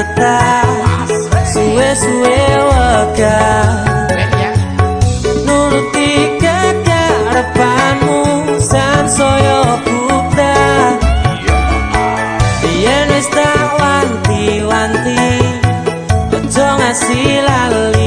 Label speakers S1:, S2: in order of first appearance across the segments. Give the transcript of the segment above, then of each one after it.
S1: cepetan Suwe-suwe wegah. Nuruti kekarepanmu San soyo putra Bien wis tak wanti-wanti Ojo ngasih lali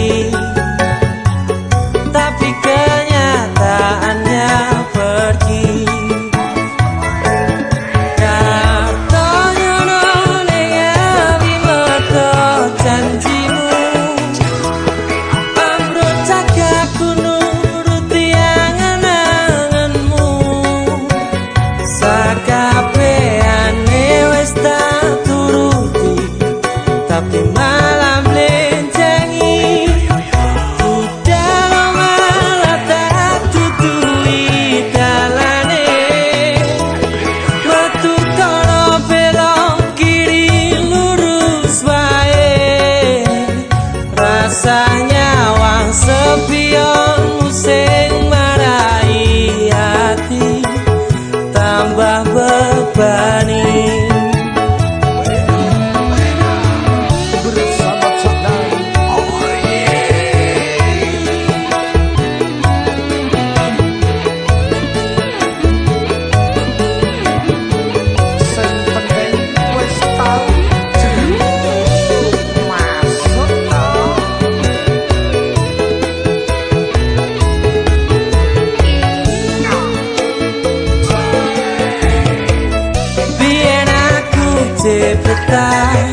S1: cepetan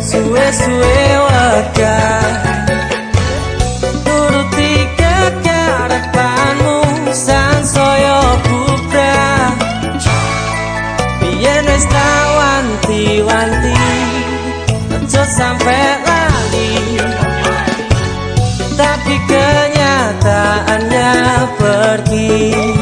S1: Suwe-suwe wegah Nuruti kekarepanmu Sang soyo putra Bien wis tak wanti-wanti Ojo sampe lali. Tapi kenyataannya pergi